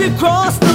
we crossed